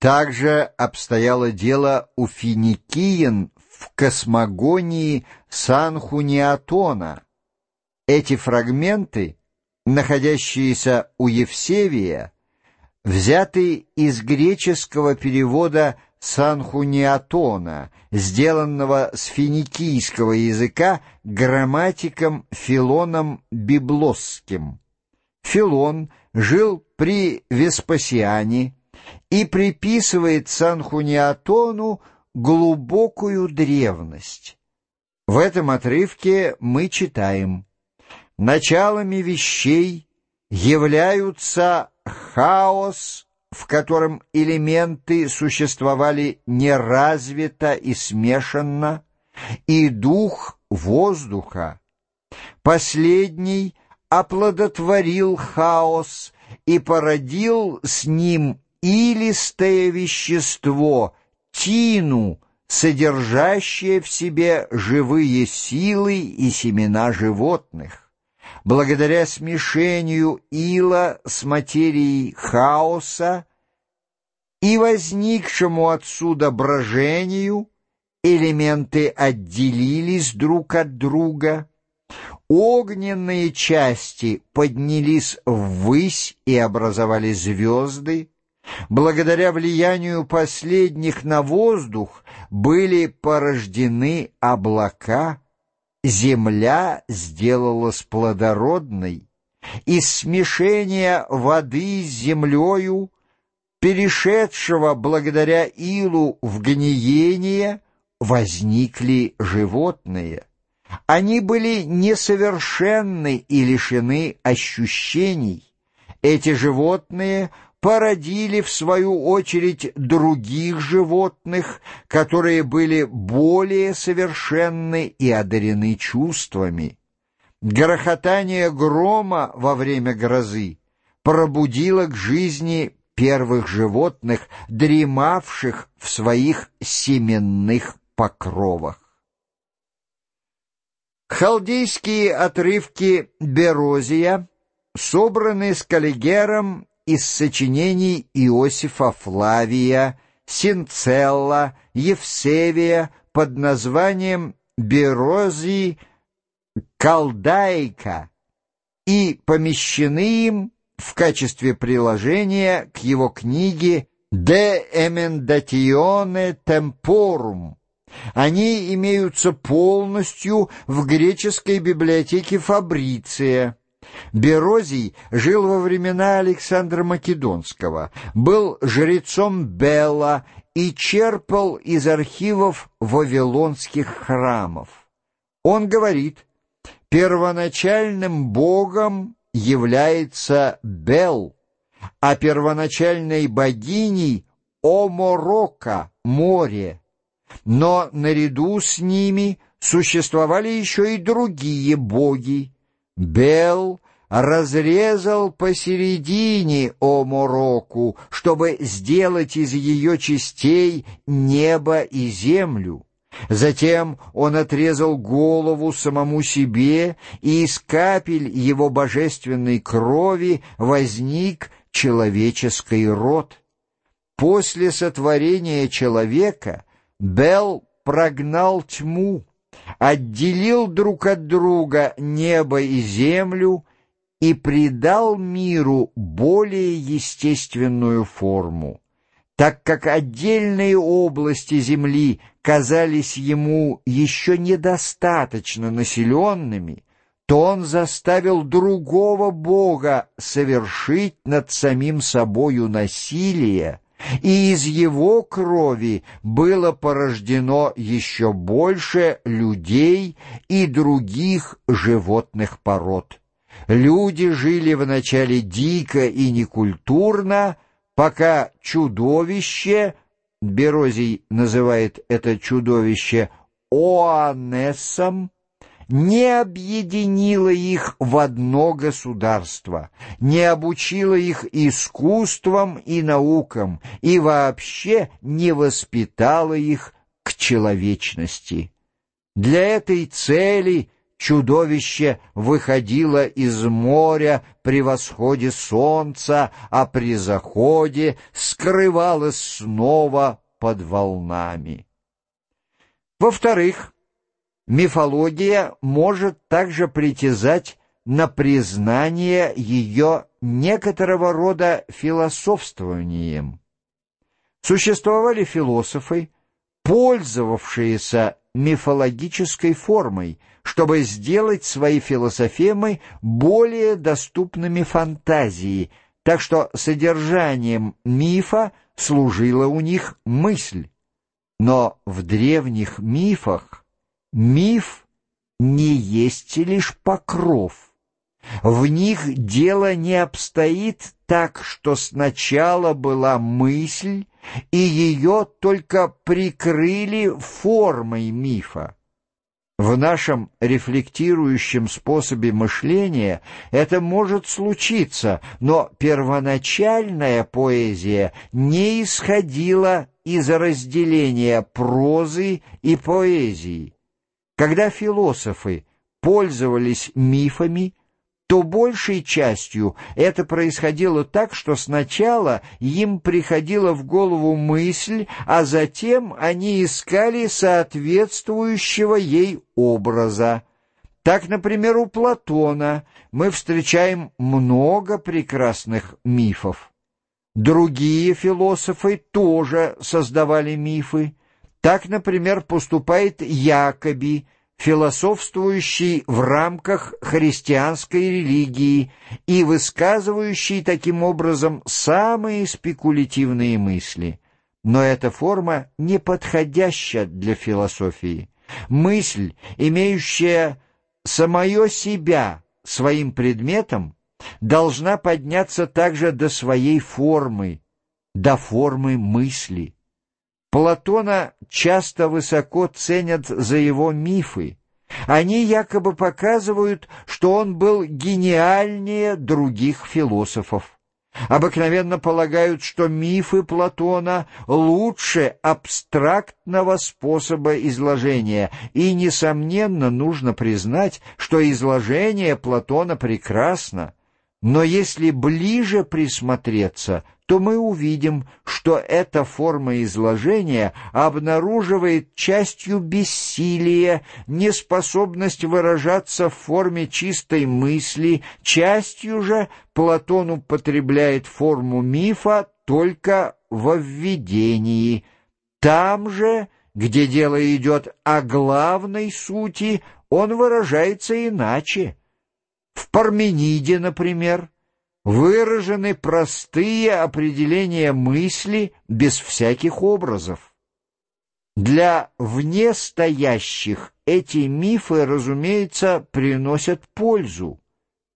Также обстояло дело у финикиян в космогонии Санхуниатона. Эти фрагменты, находящиеся у Евсевия, взяты из греческого перевода Санхуниатона, сделанного с финикийского языка грамматиком Филоном Библосским. Филон жил при Веспасиане и приписывает Санхуниатону глубокую древность. В этом отрывке мы читаем «Началами вещей являются хаос, в котором элементы существовали неразвито и смешанно, и дух воздуха. Последний оплодотворил хаос и породил с ним илистое вещество, тину, содержащее в себе живые силы и семена животных. Благодаря смешению ила с материей хаоса и возникшему отсюда брожению элементы отделились друг от друга, огненные части поднялись ввысь и образовали звезды, благодаря влиянию последних на воздух были порождены облака, земля сделалась плодородной, из смешения воды с землею, перешедшего благодаря илу в гниение, возникли животные. Они были несовершенны и лишены ощущений. Эти животные породили, в свою очередь, других животных, которые были более совершенны и одарены чувствами. Грохотание грома во время грозы пробудило к жизни первых животных, дремавших в своих семенных покровах. Халдейские отрывки Берозия собраны с Каллигером из сочинений Иосифа Флавия, Синцелла, Евсевия под названием «Берозий Калдайка» и помещены им в качестве приложения к его книге «De Emendatione Temporum». Они имеются полностью в греческой библиотеке Фабриция. Берозий жил во времена Александра Македонского, был жрецом Белла и черпал из архивов вавилонских храмов. Он говорит, первоначальным богом является Бел, а первоначальной богиней — Оморока, море. Но наряду с ними существовали еще и другие боги, Бел разрезал посередине Омороку, чтобы сделать из ее частей небо и землю. Затем он отрезал голову самому себе, и из капель его божественной крови возник человеческий род. После сотворения человека Бел прогнал тьму, отделил друг от друга небо и землю и придал миру более естественную форму. Так как отдельные области земли казались ему еще недостаточно населенными, то он заставил другого бога совершить над самим собою насилие, и из его крови было порождено еще больше людей и других животных пород. Люди жили вначале дико и некультурно, пока чудовище, Берозий называет это чудовище Оанесом, не объединила их в одно государство, не обучила их искусствам и наукам и вообще не воспитала их к человечности. Для этой цели чудовище выходило из моря при восходе солнца, а при заходе скрывалось снова под волнами. Во-вторых, мифология может также притязать на признание ее некоторого рода философствованием. Существовали философы, пользовавшиеся мифологической формой, чтобы сделать свои философемы более доступными фантазии, так что содержанием мифа служила у них мысль. Но в древних мифах миф не есть лишь покров. В них дело не обстоит так, что сначала была мысль, и ее только прикрыли формой мифа. В нашем рефлектирующем способе мышления это может случиться, но первоначальная поэзия не исходила из разделения прозы и поэзии. Когда философы пользовались мифами, то большей частью это происходило так, что сначала им приходила в голову мысль, а затем они искали соответствующего ей образа. Так, например, у Платона мы встречаем много прекрасных мифов. Другие философы тоже создавали мифы. Так, например, поступает Якоби – философствующий в рамках христианской религии и высказывающий таким образом самые спекулятивные мысли. Но эта форма не подходяща для философии. Мысль, имеющая самое себя своим предметом, должна подняться также до своей формы, до формы мысли. Платона часто высоко ценят за его мифы. Они якобы показывают, что он был гениальнее других философов. Обыкновенно полагают, что мифы Платона лучше абстрактного способа изложения, и, несомненно, нужно признать, что изложение Платона прекрасно. Но если ближе присмотреться, то мы увидим, что эта форма изложения обнаруживает частью бессилие, неспособность выражаться в форме чистой мысли, частью же Платон употребляет форму мифа только во введении. Там же, где дело идет о главной сути, он выражается иначе. В Пармениде, например, выражены простые определения мысли без всяких образов. Для внестоящих эти мифы, разумеется, приносят пользу,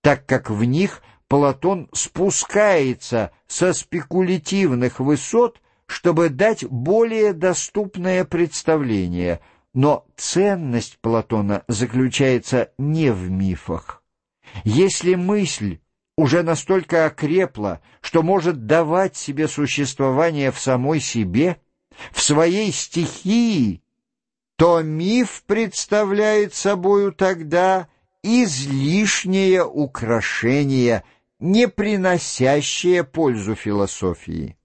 так как в них Платон спускается со спекулятивных высот, чтобы дать более доступное представление, но ценность Платона заключается не в мифах. Если мысль уже настолько окрепла, что может давать себе существование в самой себе, в своей стихии, то миф представляет собою тогда излишнее украшение, не приносящее пользу философии.